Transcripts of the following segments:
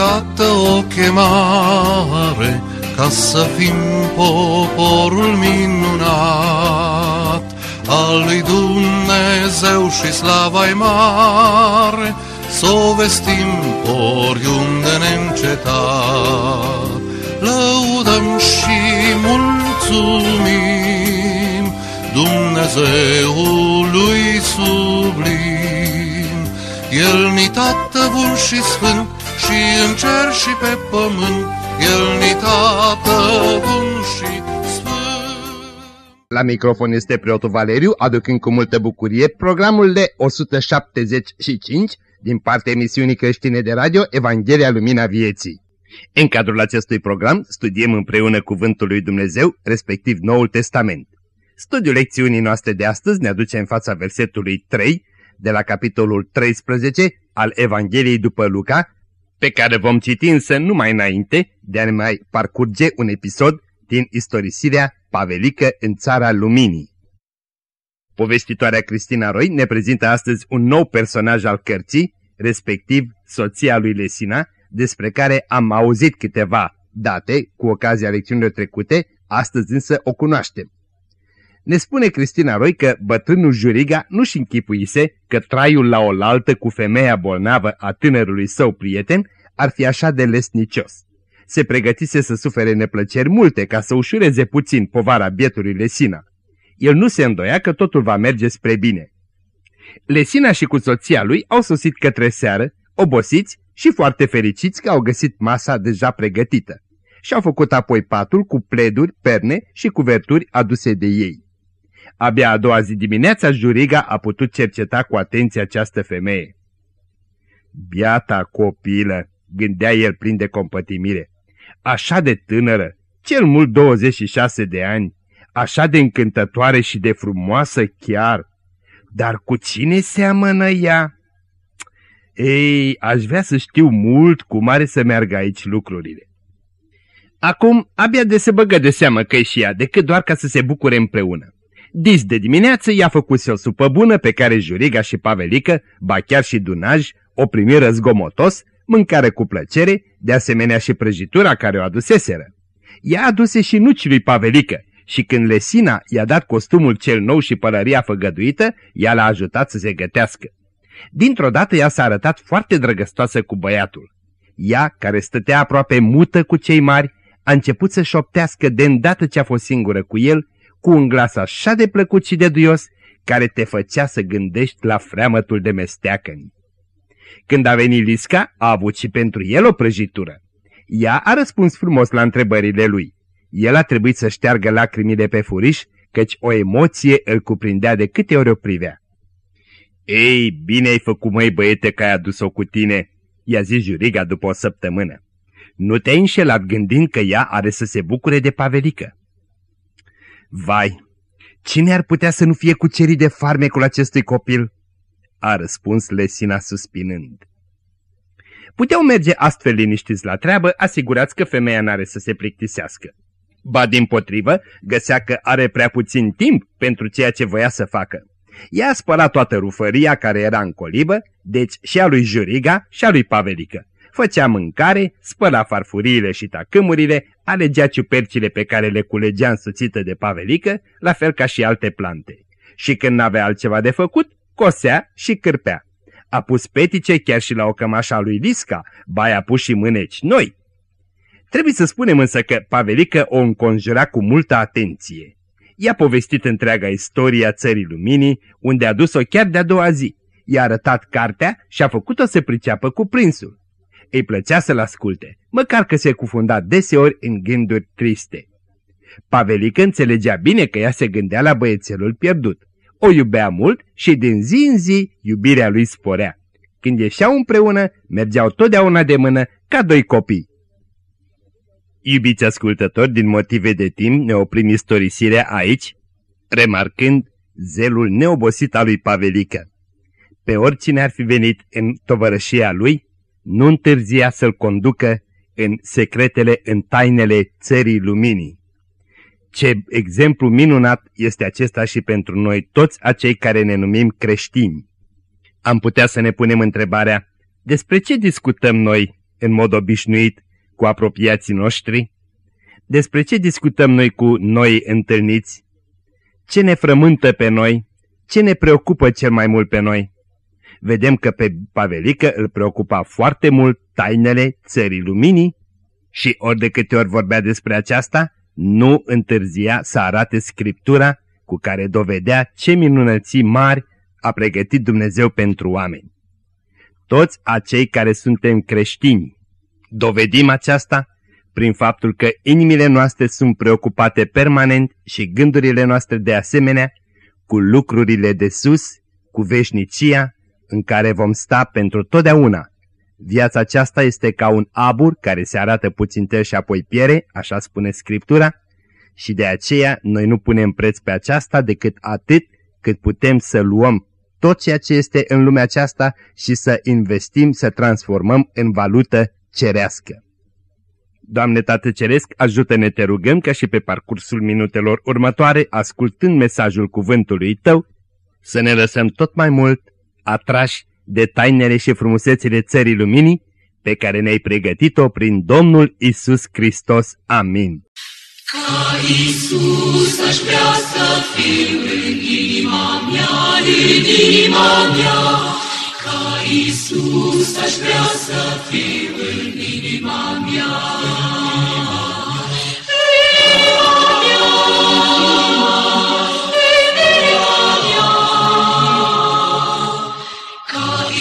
iată o chemare ca să fim poporul minunat al lui Dumnezeu și slava mare, să o vestim oriunde neîncetat. Lăudăm și mulțumim Dumnezeului sublim. El ni tată bun și sfânt și în cer și pe pământ, El ni tată bun și sfânt. La microfon este preotul Valeriu, aducând cu multă bucurie programul de 175 din partea emisiunii creștine de radio Evanghelia Lumina Vieții. În cadrul acestui program studiem împreună Cuvântul lui Dumnezeu, respectiv Noul Testament. Studiul lecțiunii noastre de astăzi ne aduce în fața versetului 3 de la capitolul 13 al Evangheliei după Luca, pe care vom citi însă numai înainte de a ne mai parcurge un episod din istorisirea Pavelică în Țara Luminii. Povestitoarea Cristina Roy ne prezintă astăzi un nou personaj al cărții, respectiv soția lui Lesina, despre care am auzit câteva date cu ocazia lecțiunilor trecute, astăzi însă o cunoaștem. Ne spune Cristina Roy că bătrânul Juriga nu-și închipuise că traiul la oaltă cu femeia bolnavă a tânărului său prieten ar fi așa de lesnicios. Se pregătise să sufere neplăceri multe ca să ușureze puțin povara bietului Lesina. El nu se îndoia că totul va merge spre bine. Lesina și cu soția lui au sosit către seară, obosiți și foarte fericiți că au găsit masa deja pregătită. Și-au făcut apoi patul cu pleduri, perne și cuverturi aduse de ei. Abia a doua zi dimineața, Juriga a putut cerceta cu atenție această femeie. Biata copilă, gândea el plin de compătimire, așa de tânără, cel mult 26 de ani, așa de încântătoare și de frumoasă chiar, dar cu cine seamănă ea? Ei, aș vrea să știu mult cum are să meargă aici lucrurile. Acum, abia de se băgă de seamă că și ea, decât doar ca să se bucure împreună. Dis de dimineață i-a făcut o supă bună pe care Juriga și Pavelică, ba chiar și Dunaj, o primiră zgomotos, mâncare cu plăcere, de asemenea și prăjitura care o aduseseră. Ea aduse și nuci lui Pavelică și când Lesina i-a dat costumul cel nou și pălăria făgăduită, ea l-a ajutat să se gătească. Dintr-o dată ea s-a arătat foarte drăgăstoasă cu băiatul. Ea, care stătea aproape mută cu cei mari, a început să șoptească de îndată ce a fost singură cu el, cu un glas așa de plăcut și de duios, care te făcea să gândești la freamătul de mesteacăni. Când a venit Lisca, a avut și pentru el o prăjitură. Ea a răspuns frumos la întrebările lui. El a trebuit să șteargă lacrimile pe furiș, căci o emoție îl cuprindea de câte ori o privea. Ei, bine ai făcut, măi băiete, că ai adus-o cu tine," i-a zis Juriga după o săptămână. Nu te-ai înșelat gândind că ea are să se bucure de pavelică." Vai, cine ar putea să nu fie cucerit de farmecul acestui copil?" a răspuns Lesina suspinând. Puteau merge astfel liniștiți la treabă, asigurați că femeia n-are să se plictisească. Ba din potrivă, găsea că are prea puțin timp pentru ceea ce voia să facă. Ea a spălat toată rufăria care era în colibă, deci și a lui Juriga și a lui Pavelică. Făcea mâncare, spăla farfuriile și tacâmurile, alegea ciupercile pe care le culegea însuțită de Pavelică, la fel ca și alte plante. Și când n-avea altceva de făcut, cosea și cârpea. A pus petice chiar și la o cămașa lui Lisca, ba a pus și mâneci noi. Trebuie să spunem însă că Pavelică o înconjura cu multă atenție. I-a povestit întreaga istorie a țării luminii, unde a dus-o chiar de-a doua zi. I-a arătat cartea și a făcut-o să priceapă cu prinsul. Îi plăcea să-l asculte, măcar că se cufunda deseori în gânduri triste. Pavelică înțelegea bine că ea se gândea la băiețelul pierdut. O iubea mult și din zi în zi iubirea lui sporea. Când ieșeau împreună, mergeau totdeauna de mână ca doi copii. Iubiți ascultători, din motive de timp ne oprim istorisirea aici, remarcând zelul neobosit al lui Pavelică. Pe oricine ar fi venit în tovărășia lui, nu întârzia să-l conducă în secretele, în tainele țării luminii. Ce exemplu minunat este acesta și pentru noi toți acei care ne numim creștini. Am putea să ne punem întrebarea, despre ce discutăm noi în mod obișnuit, cu apropiații noștri? Despre ce discutăm noi cu noi întâlniți? Ce ne frământă pe noi? Ce ne preocupă cel mai mult pe noi? Vedem că pe Pavelică îl preocupa foarte mult tainele țării luminii și ori de câte ori vorbea despre aceasta, nu întârzia să arate Scriptura cu care dovedea ce minunății mari a pregătit Dumnezeu pentru oameni. Toți acei care suntem creștini dovedim aceasta prin faptul că inimile noastre sunt preocupate permanent și gândurile noastre de asemenea cu lucrurile de sus, cu veșnicia în care vom sta pentru totdeauna. Viața aceasta este ca un abur care se arată puțin tăr și apoi piere, așa spune Scriptura, și de aceea noi nu punem preț pe aceasta decât atât cât putem să luăm tot ceea ce este în lumea aceasta și să investim, să transformăm în valută cerească. Doamne Tată Ceresc, ajută-ne te rugăm ca și pe parcursul minutelor următoare, ascultând mesajul cuvântului Tău, să ne lăsăm tot mai mult atrași de tainele și frumusețile țării luminii pe care ne-ai pregătit-o prin Domnul Isus Hristos. Amin. Ca Isus aș vrea să fiu în inima mea, în inima mea. Ca Isus aș vrea să fiu în inima mea.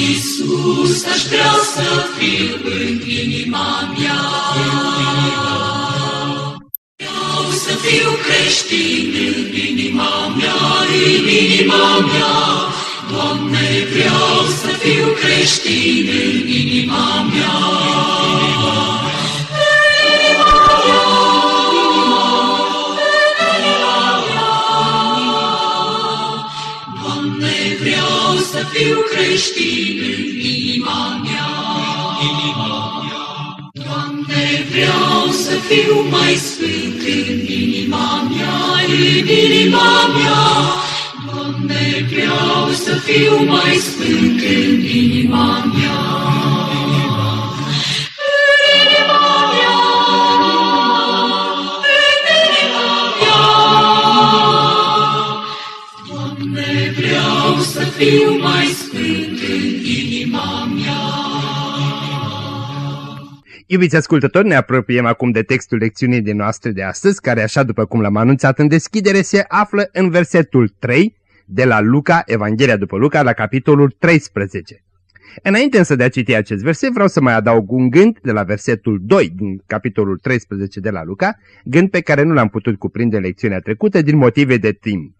Iisus, aș vrea să fiu în inima mea. Vreau să fiu creștin în inima mea, în inima mea. Doamne, vreau să fiu creștin în inima mea. Fiu creștin în inima mea. Doamne, vreau să fiu mai sfânt în inima mea, în inima mea. Doamne, vreau să fiu mai sfânt în inima mea. Fiu mai sfânt în inima mea. Iubiți ascultători, ne apropiem acum de textul lecțiunii de noastre de astăzi, care, așa după cum l-am anunțat în deschidere, se află în versetul 3 de la Luca, Evanghelia după Luca, la capitolul 13. Înainte însă de a citi acest verset, vreau să mai adaug un gând de la versetul 2 din capitolul 13 de la Luca, gând pe care nu l-am putut cuprinde în lecțiunea trecută din motive de timp.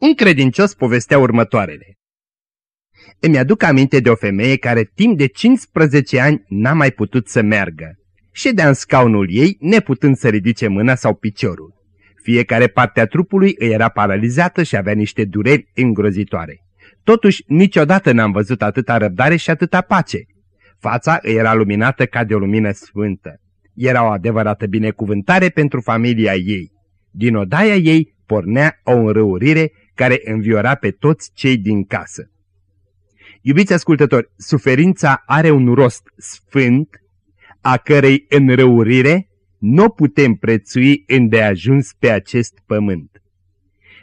Un credincios povestea următoarele. Îmi aduc aminte de o femeie care timp de 15 ani n-a mai putut să meargă. Ședea în scaunul ei, neputând să ridice mâna sau piciorul. Fiecare parte a trupului îi era paralizată și avea niște dureri îngrozitoare. Totuși, niciodată n-am văzut atâta răbdare și atâta pace. Fața îi era luminată ca de o lumină sfântă. Era o adevărată binecuvântare pentru familia ei. Din odaia ei pornea o înrăurire care înviora pe toți cei din casă. Iubiți ascultători, suferința are un rost sfânt, a cărei înrăurire nu putem prețui îndeajuns pe acest pământ.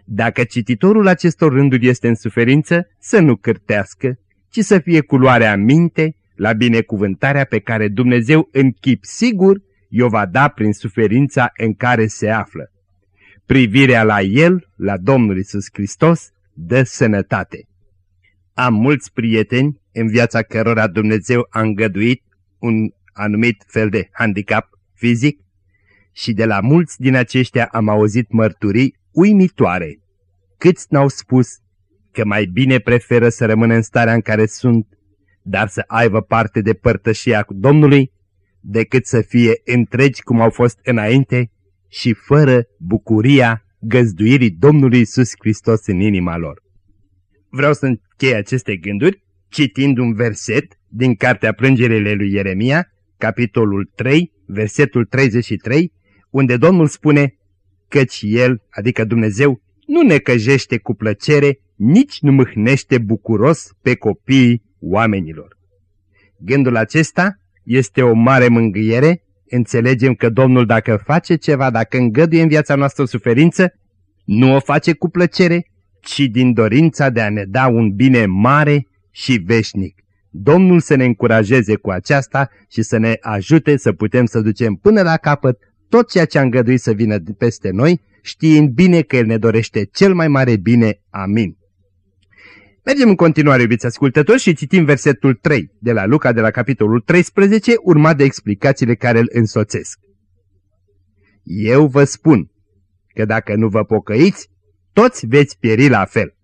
Dacă cititorul acestor rânduri este în suferință, să nu cârtească, ci să fie culoarea minte la binecuvântarea pe care Dumnezeu în chip sigur i-o va da prin suferința în care se află. Privirea la El, la Domnul Isus Hristos, dă sănătate. Am mulți prieteni în viața cărora Dumnezeu a îngăduit un anumit fel de handicap fizic și de la mulți din aceștia am auzit mărturii uimitoare. Câți n-au spus că mai bine preferă să rămână în starea în care sunt, dar să aibă parte de părtășia cu Domnului, decât să fie întregi cum au fost înainte și fără bucuria găzduirii Domnului Isus Hristos în inima lor. Vreau să închei aceste gânduri citind un verset din Cartea Plângerele lui Ieremia, capitolul 3, versetul 33, unde Domnul spune căci El, adică Dumnezeu, nu ne căjește cu plăcere, nici nu mâhnește bucuros pe copiii oamenilor. Gândul acesta este o mare mângâiere, înțelegem că Domnul dacă face ceva, dacă îngăduie în viața noastră o suferință, nu o face cu plăcere, ci din dorința de a ne da un bine mare și veșnic. Domnul să ne încurajeze cu aceasta și să ne ajute să putem să ducem până la capăt tot ceea ce a îngăduit să vină peste noi, știind bine că El ne dorește cel mai mare bine. Amin. Mergem în continuare, iubiți ascultători, și citim versetul 3 de la Luca de la capitolul 13, urmat de explicațiile care îl însoțesc. Eu vă spun că dacă nu vă pocăiți, toți veți pieri la fel.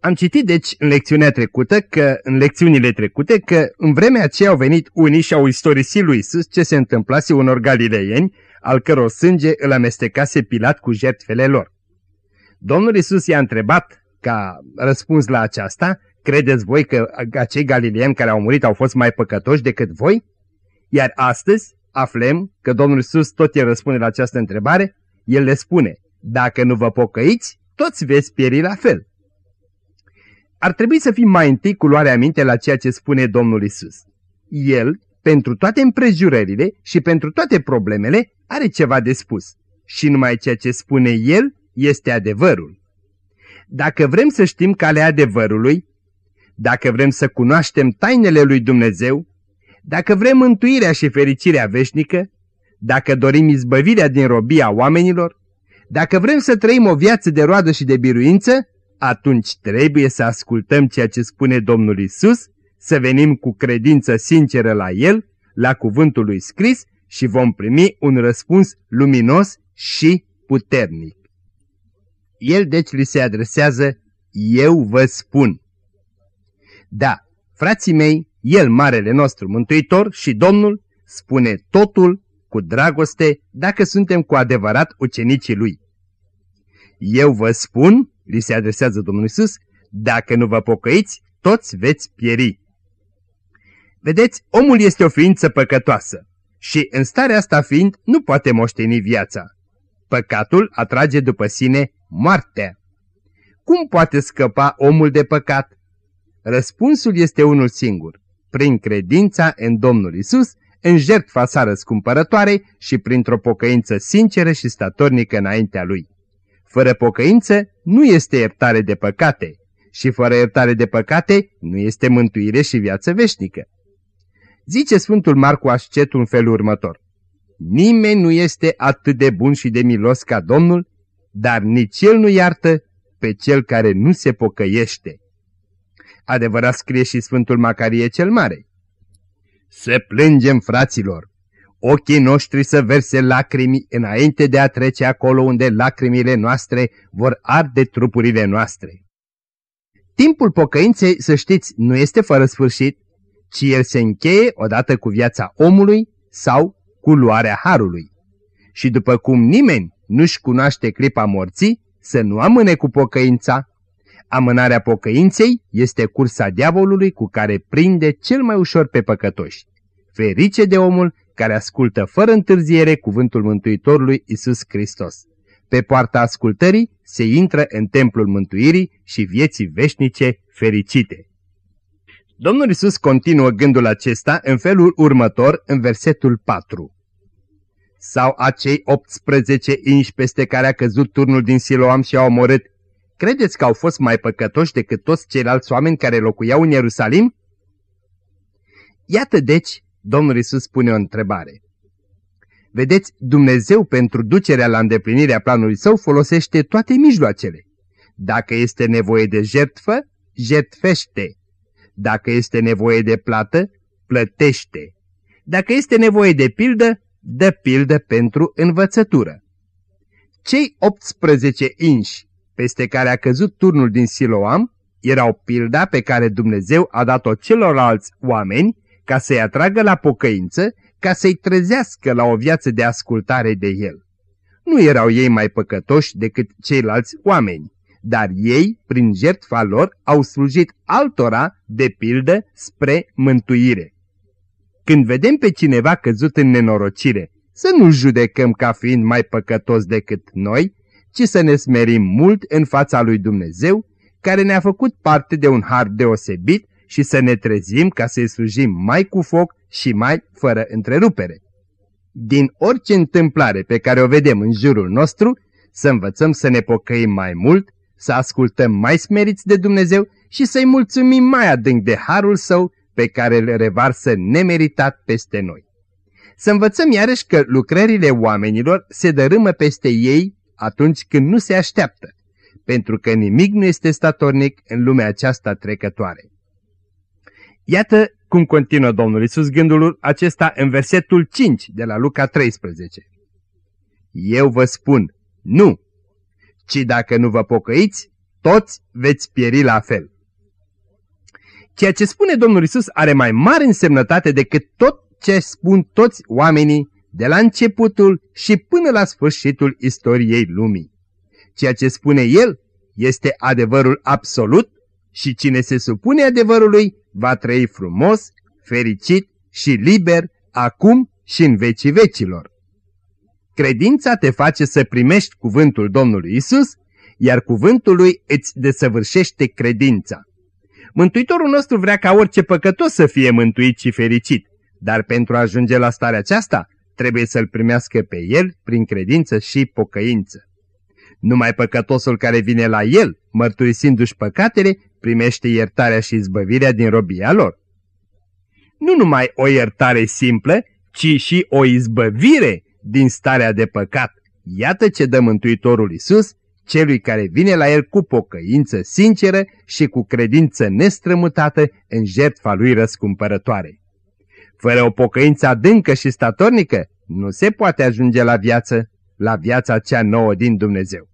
Am citit deci în lecțiunea trecută că, în lecțiunile trecute, că în vremea aceea au venit unii și au istorisit lui Isus ce se întâmplase unor galileieni, al căror sânge îl amestecase Pilat cu jertfele lor. Domnul Isus i-a întrebat, ca răspuns la aceasta, credeți voi că acei galileieni care au murit au fost mai păcătoși decât voi? Iar astăzi aflăm că Domnul Isus tot el răspunde la această întrebare, el le spune, dacă nu vă pocăiți, toți veți pieri la fel. Ar trebui să fim mai întâi cu luarea minte la ceea ce spune Domnul Isus. El, pentru toate împrejurările și pentru toate problemele, are ceva de spus. Și numai ceea ce spune El este adevărul. Dacă vrem să știm calea adevărului, dacă vrem să cunoaștem tainele lui Dumnezeu, dacă vrem mântuirea și fericirea veșnică, dacă dorim izbăvirea din robia oamenilor, dacă vrem să trăim o viață de roadă și de biruință, atunci trebuie să ascultăm ceea ce spune Domnul Isus, să venim cu credință sinceră la El, la cuvântul lui scris și vom primi un răspuns luminos și puternic. El deci li se adresează, eu vă spun. Da, frații mei, El, Marele nostru Mântuitor și Domnul, spune totul cu dragoste dacă suntem cu adevărat ucenicii Lui. Eu vă spun, li se adresează Domnul Isus, dacă nu vă pocăiți, toți veți pieri. Vedeți, omul este o ființă păcătoasă și în starea asta fiind nu poate moșteni viața. Păcatul atrage după sine moartea. Cum poate scăpa omul de păcat? Răspunsul este unul singur, prin credința în Domnul Isus, în jertfa sa răscumpărătoare și printr-o pocăință sinceră și statornică înaintea Lui. Fără pocăință nu este iertare de păcate și fără iertare de păcate nu este mântuire și viață veșnică. Zice Sfântul Marcu Ascetul în felul următor. Nimeni nu este atât de bun și de milos ca Domnul, dar nici El nu iartă pe cel care nu se pocăiește. Adevărat scrie și Sfântul Macarie cel Mare. Să plângem, fraților, ochii noștri să verse lacrimi înainte de a trece acolo unde lacrimile noastre vor arde trupurile noastre. Timpul pocăinței, să știți, nu este fără sfârșit, ci el se încheie odată cu viața omului sau cu luarea harului. Și după cum nimeni nu-și cunoaște clipa morții, să nu amâne cu pocăința. Amânarea pocăinței este cursa diavolului cu care prinde cel mai ușor pe păcătoși. Ferice de omul care ascultă fără întârziere cuvântul Mântuitorului Isus Hristos. Pe poarta ascultării se intră în templul mântuirii și vieții veșnice fericite. Domnul Isus continuă gândul acesta în felul următor în versetul 4. Sau acei 18 inși peste care a căzut turnul din Siloam și au omorât, credeți că au fost mai păcătoși decât toți ceilalți oameni care locuiau în Ierusalim? Iată deci Domnul Isus pune o întrebare. Vedeți, Dumnezeu pentru ducerea la îndeplinirea planului său folosește toate mijloacele. Dacă este nevoie de jertfă, jertfește. Dacă este nevoie de plată, plătește. Dacă este nevoie de pildă, dă pildă pentru învățătură. Cei 18 inși peste care a căzut turnul din Siloam erau pilda pe care Dumnezeu a dat-o celorlalți oameni ca să-i atragă la pocăință, ca să-i trezească la o viață de ascultare de El. Nu erau ei mai păcătoși decât ceilalți oameni, dar ei, prin jertfa lor, au slujit altora de pildă spre mântuire. Când vedem pe cineva căzut în nenorocire, să nu judecăm ca fiind mai păcătos decât noi, ci să ne smerim mult în fața lui Dumnezeu, care ne-a făcut parte de un har deosebit și să ne trezim ca să-i slujim mai cu foc și mai fără întrerupere. Din orice întâmplare pe care o vedem în jurul nostru, să învățăm să ne pocăim mai mult, să ascultăm mai smeriți de Dumnezeu și să-i mulțumim mai adânc de harul său pe care îl revarsă nemeritat peste noi. Să învățăm iarăși că lucrările oamenilor se dărâmă peste ei atunci când nu se așteaptă, pentru că nimic nu este statornic în lumea aceasta trecătoare. Iată cum continuă Domnul Isus gândul acesta în versetul 5 de la Luca 13. Eu vă spun, nu, ci dacă nu vă pocăiți, toți veți pieri la fel. Ceea ce spune Domnul Isus are mai mare însemnătate decât tot ce spun toți oamenii de la începutul și până la sfârșitul istoriei lumii. Ceea ce spune El este adevărul absolut și cine se supune adevărului va trăi frumos, fericit și liber acum și în vecii vecilor. Credința te face să primești cuvântul Domnului Isus, iar cuvântul lui îți desăvârșește credința. Mântuitorul nostru vrea ca orice păcătos să fie mântuit și fericit, dar pentru a ajunge la starea aceasta, trebuie să-L primească pe El prin credință și pocăință. Numai păcătosul care vine la El, mărturisindu-și păcatele, primește iertarea și izbăvirea din robia lor. Nu numai o iertare simplă, ci și o izbăvire din starea de păcat. Iată ce dă Mântuitorul Isus celui care vine la el cu pocăință sinceră și cu credință nestrămutată în jertfa lui răscumpărătoare. Fără o pocăință adâncă și statornică, nu se poate ajunge la viață, la viața cea nouă din Dumnezeu.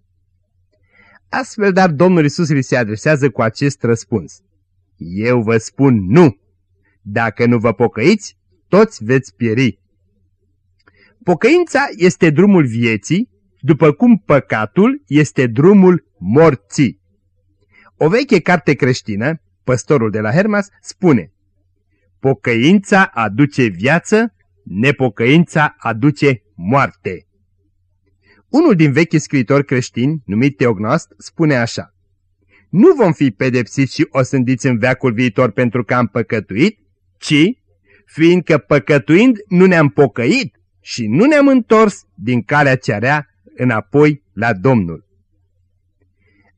Astfel, dar Domnul Isus li se adresează cu acest răspuns. Eu vă spun nu. Dacă nu vă pocăiți, toți veți pieri. Pocăința este drumul vieții, după cum păcatul este drumul morții. O veche carte creștină, păstorul de la Hermas, spune Pocăința aduce viață, nepocăința aduce moarte. Unul din vechi scriitori creștini, numit Teognost, spune așa Nu vom fi pedepsiți și osândiți în veacul viitor pentru că am păcătuit, ci, fiindcă păcătuind nu ne-am pocăit și nu ne-am întors din calea cearea înapoi la Domnul.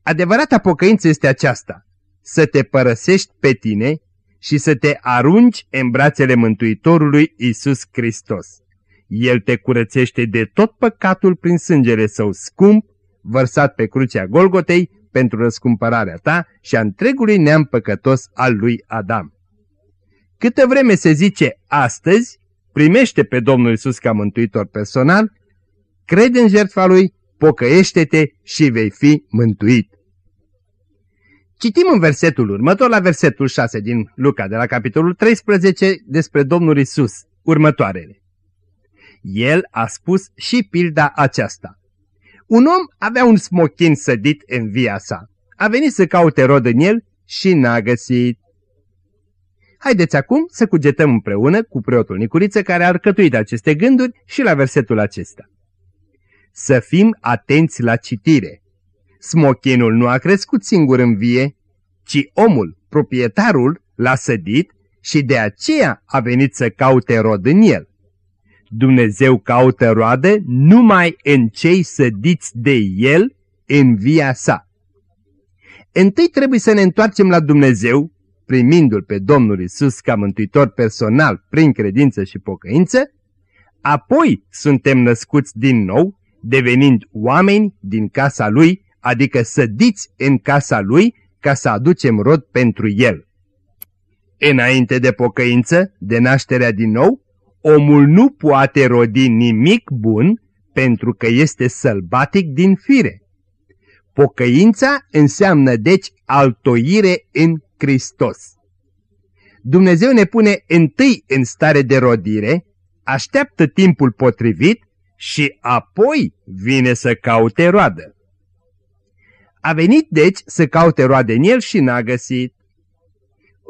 Adevărata pocăință este aceasta, să te părăsești pe tine și să te arunci în brațele Mântuitorului Isus Hristos. El te curățește de tot păcatul prin sângele său scump, vărsat pe crucea Golgotei pentru răscumpărarea ta și a întregului neam păcătos al lui Adam. Câtă vreme se zice astăzi, primește pe Domnul Isus ca mântuitor personal, crede în jertfa Lui, pocăiește-te și vei fi mântuit. Citim în versetul următor, la versetul 6 din Luca, de la capitolul 13, despre Domnul Isus, următoarele. El a spus și pilda aceasta. Un om avea un smochin sădit în via sa. A venit să caute rod în el și n-a găsit. Haideți acum să cugetăm împreună cu preotul Nicuriță care a arcătuit aceste gânduri și la versetul acesta. Să fim atenți la citire. Smochinul nu a crescut singur în vie, ci omul, proprietarul, l-a sădit și de aceea a venit să caute rod în el. Dumnezeu caută roade numai în cei sădiți de el în via sa. Întâi trebuie să ne întoarcem la Dumnezeu, primindu-L pe Domnul Isus ca mântuitor personal prin credință și pocăință, apoi suntem născuți din nou devenind oameni din casa lui, adică sădiți în casa lui ca să aducem rod pentru el. Înainte de pocăință, de nașterea din nou, omul nu poate rodi nimic bun pentru că este sălbatic din fire. Pocăința înseamnă deci altoire în Hristos. Dumnezeu ne pune întâi în stare de rodire, așteaptă timpul potrivit și apoi vine să caute roadă. A venit deci să caute roade în el și n-a găsit.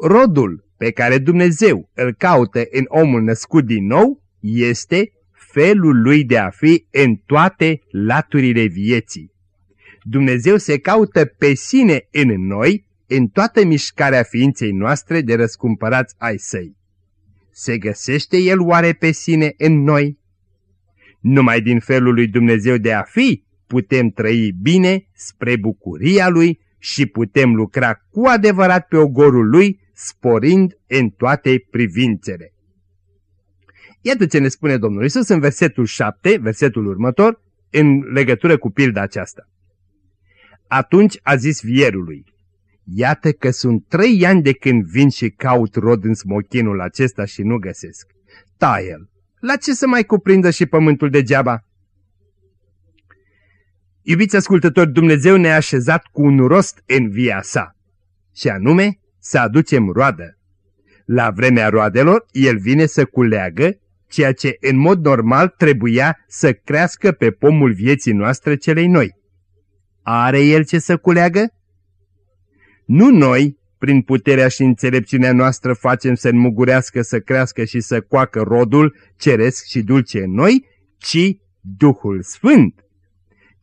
Rodul pe care Dumnezeu îl caută în omul născut din nou este felul lui de a fi în toate laturile vieții. Dumnezeu se caută pe sine în noi, în toată mișcarea ființei noastre de răscumpărați ai săi. Se găsește El oare pe sine în noi? Numai din felul lui Dumnezeu de a fi putem trăi bine spre bucuria Lui și putem lucra cu adevărat pe ogorul Lui, sporind în toate privințele. Iată ce ne spune Domnul Isus în versetul 7, versetul următor, în legătură cu pilda aceasta. Atunci a zis vierului, Iată că sunt trei ani de când vin și caut rod în smochinul acesta și nu găsesc. el, la ce să mai cuprindă și pământul degeaba? Iubiți ascultători, Dumnezeu ne-a așezat cu un rost în via sa, și anume să aducem roadă. La vremea roadelor, El vine să culeagă ceea ce în mod normal trebuia să crească pe pomul vieții noastre celei noi. Are El ce să culeagă? Nu noi, prin puterea și înțelepciunea noastră, facem să înmugurească, să crească și să coacă rodul ceresc și dulce în noi, ci Duhul Sfânt.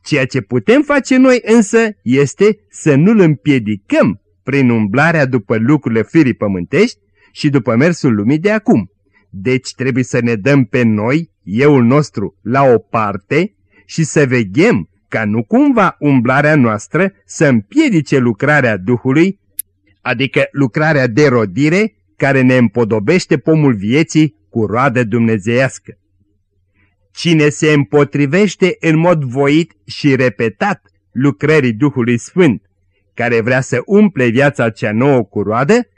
Ceea ce putem face noi însă este să nu-L împiedicăm prin umblarea după lucrurile firii pământești și după mersul lumii de acum. Deci trebuie să ne dăm pe noi, euul nostru, la o parte și să veghem ca nu cumva umblarea noastră să împiedice lucrarea Duhului, adică lucrarea de rodire care ne împodobește pomul vieții cu roadă dumnezeiască. Cine se împotrivește în mod voit și repetat lucrării Duhului Sfânt, care vrea să umple viața cea nouă cu roadă,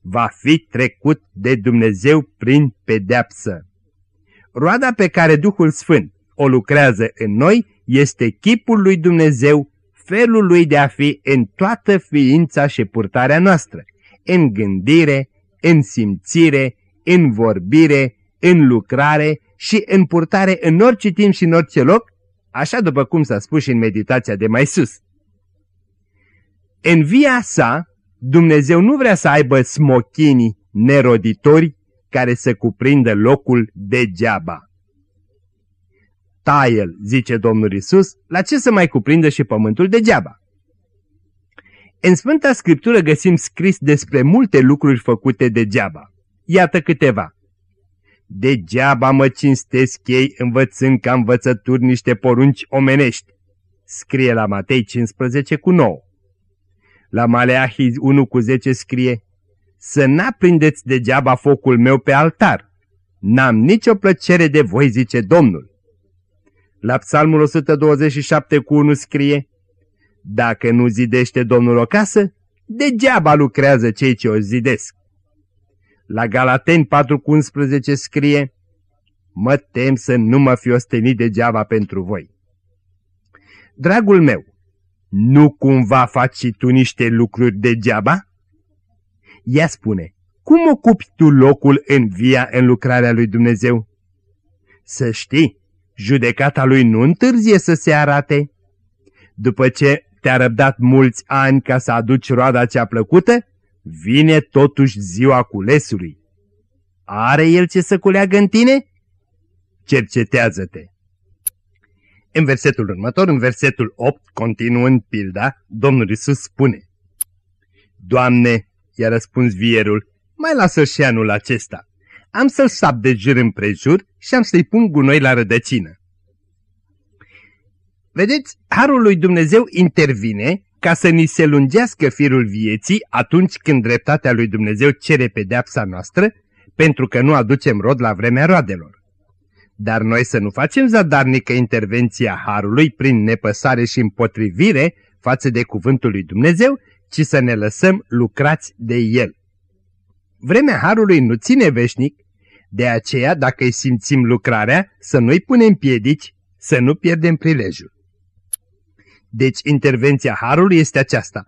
va fi trecut de Dumnezeu prin pedeapsă. Roada pe care Duhul Sfânt o lucrează în noi este chipul lui Dumnezeu, felul lui de a fi în toată ființa și purtarea noastră, în gândire, în simțire, în vorbire, în lucrare și în purtare în orice timp și în orice loc, așa după cum s-a spus și în meditația de mai sus. În via sa, Dumnezeu nu vrea să aibă smochinii neroditori care să cuprindă locul degeaba. Taie-l, zice Domnul Isus, la ce să mai cuprindă și pământul degeaba? În Sfânta Scriptură găsim scris despre multe lucruri făcute degeaba. Iată câteva. Degeaba mă cinstesc ei învățând ca învățături niște porunci omenești. Scrie la Matei 15 cu 9. La Maleahi 1 cu 10 scrie Să n-aprindeți degeaba focul meu pe altar. N-am nicio plăcere de voi, zice Domnul. La Psalmul 127 cu 1 scrie Dacă nu zidește Domnul o casă, degeaba lucrează cei ce o zidesc. La Galateni 4 cu 11 scrie Mă tem să nu mă fi ostenit degeaba pentru voi. Dragul meu, nu cumva faci și tu niște lucruri degeaba? Ea spune, cum ocupi tu locul în via în lucrarea lui Dumnezeu? Să știi, judecata lui nu întârzie să se arate. După ce te-a răbdat mulți ani ca să aduci roada cea plăcută, vine totuși ziua culesului. Are el ce să culeagă în tine? Cercetează-te! În versetul următor, în versetul 8, continuând pilda, Domnul Isus spune Doamne, i-a răspuns vierul, mai lasă și anul acesta. Am să-l sap de jur împrejur și am să-i pun gunoi la rădăcină. Vedeți, Harul lui Dumnezeu intervine ca să ni se lungească firul vieții atunci când dreptatea lui Dumnezeu cere pedeapsa noastră, pentru că nu aducem rod la vremea roadelor. Dar noi să nu facem zadarnică intervenția Harului prin nepăsare și împotrivire față de cuvântul lui Dumnezeu, ci să ne lăsăm lucrați de El. Vremea Harului nu ține veșnic, de aceea, dacă îi simțim lucrarea, să nu-i punem piedici, să nu pierdem prilejul. Deci intervenția Harului este aceasta.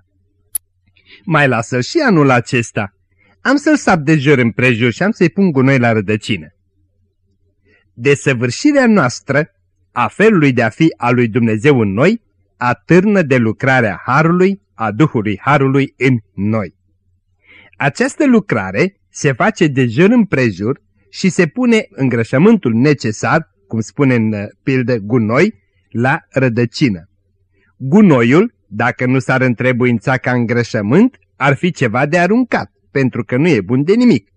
Mai lasă și anul acesta. Am să-l sap de jur împrejur și am să-i pun gunoi la rădăcină desăvârșirea noastră a felului de a fi al lui Dumnezeu în noi atârnă de lucrarea Harului, a Duhului Harului în noi. Această lucrare se face de jur împrejur și se pune îngrășământul necesar, cum spune în uh, pildă gunoi, la rădăcină. Gunoiul, dacă nu s-ar întrebuința ca îngrășământ, ar fi ceva de aruncat, pentru că nu e bun de nimic.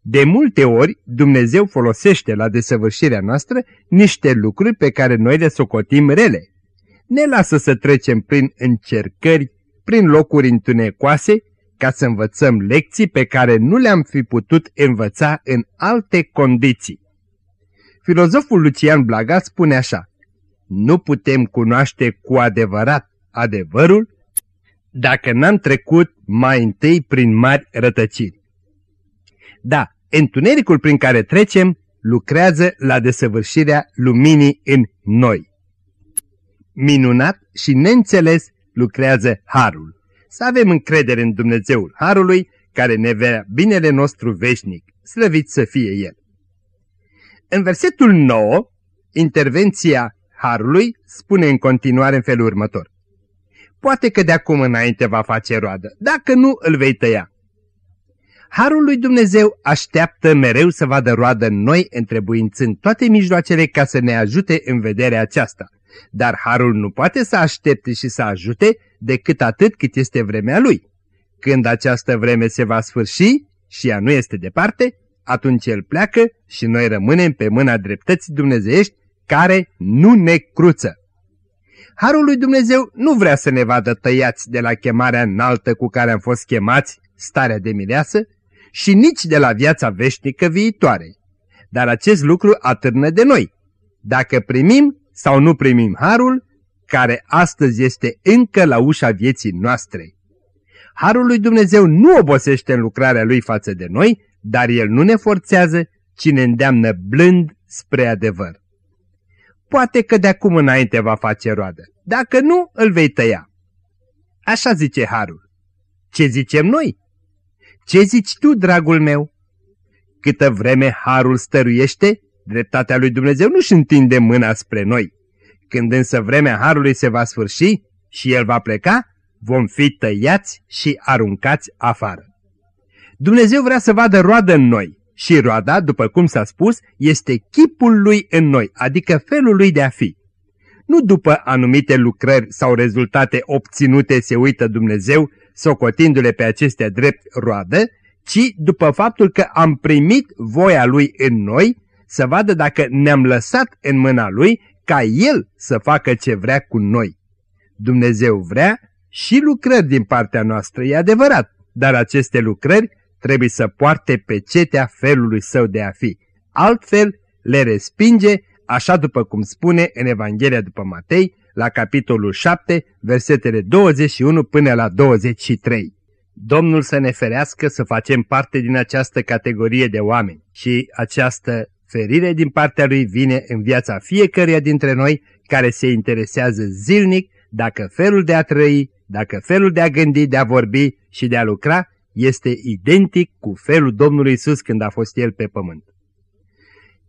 De multe ori, Dumnezeu folosește la desăvârșirea noastră niște lucruri pe care noi le socotim rele. Ne lasă să trecem prin încercări, prin locuri întunecoase, ca să învățăm lecții pe care nu le-am fi putut învăța în alte condiții. Filozoful Lucian Blaga spune așa, Nu putem cunoaște cu adevărat adevărul dacă n-am trecut mai întâi prin mari rătăciri. Da, întunericul prin care trecem lucrează la desăvârșirea luminii în noi. Minunat și neînțeles lucrează Harul. Să avem încredere în Dumnezeul Harului, care ne vrea binele nostru veșnic, slăvit să fie El. În versetul 9, intervenția Harului spune în continuare în felul următor. Poate că de acum înainte va face roadă, dacă nu îl vei tăia. Harul lui Dumnezeu așteaptă mereu să vadă roadă în noi, întrebuințând toate mijloacele ca să ne ajute în vederea aceasta. Dar Harul nu poate să aștepte și să ajute decât atât cât este vremea lui. Când această vreme se va sfârși și ea nu este departe, atunci el pleacă și noi rămânem pe mâna dreptății dumnezeiești care nu ne cruță. Harul lui Dumnezeu nu vrea să ne vadă tăiați de la chemarea înaltă cu care am fost chemați, starea de mireasă, și nici de la viața veșnică viitoare. Dar acest lucru atârnă de noi. Dacă primim sau nu primim harul, care astăzi este încă la ușa vieții noastre. Harul lui Dumnezeu nu obosește în lucrarea lui față de noi, dar el nu ne forțează, ci ne îndeamnă blând spre adevăr. Poate că de acum înainte va face roadă, dacă nu, îl vei tăia. Așa zice Harul. Ce zicem noi? Ce zici tu, dragul meu? Câtă vreme Harul stăruiește, dreptatea lui Dumnezeu nu-și întinde mâna spre noi. Când însă vremea Harului se va sfârși și el va pleca, vom fi tăiați și aruncați afară. Dumnezeu vrea să vadă roadă în noi și roada, după cum s-a spus, este chipul lui în noi, adică felul lui de a fi. Nu după anumite lucrări sau rezultate obținute se uită Dumnezeu, socotindu-le pe acestea drept roadă, ci după faptul că am primit voia lui în noi, să vadă dacă ne-am lăsat în mâna lui ca el să facă ce vrea cu noi. Dumnezeu vrea și lucrări din partea noastră, e adevărat, dar aceste lucrări trebuie să poarte pe cetea felului său de a fi. Altfel le respinge, așa după cum spune în Evanghelia după Matei, la capitolul 7, versetele 21 până la 23. Domnul să ne ferească să facem parte din această categorie de oameni și această ferire din partea lui vine în viața fiecăruia dintre noi care se interesează zilnic dacă felul de a trăi, dacă felul de a gândi, de a vorbi și de a lucra este identic cu felul Domnului Isus când a fost El pe pământ.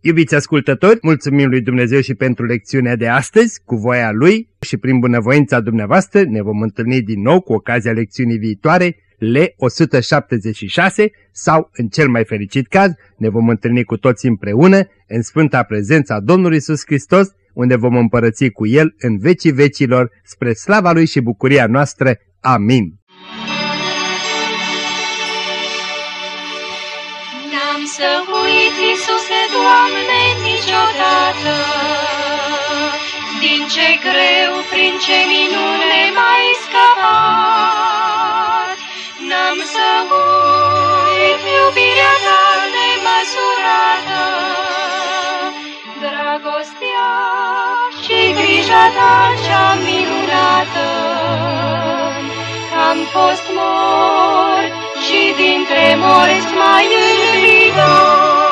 Iubiți ascultători, mulțumim lui Dumnezeu și pentru lecțiunea de astăzi, cu voia Lui și prin bunăvoința dumneavoastră ne vom întâlni din nou cu ocazia lecțiunii viitoare, L176 sau, în cel mai fericit caz, ne vom întâlni cu toți împreună în Sfânta Prezența Domnului Isus Hristos, unde vom împărăți cu El în vecii vecilor, spre slava Lui și bucuria noastră. Amin. să uiți, Iisuse, Doamne, niciodată. Din ce greu, prin ce minune mai scăpat. N-am să uit iubirea ta nemăsurată, dragostea și grija ta cea minunată. Că-am fost mort și dintre morți mai înviat.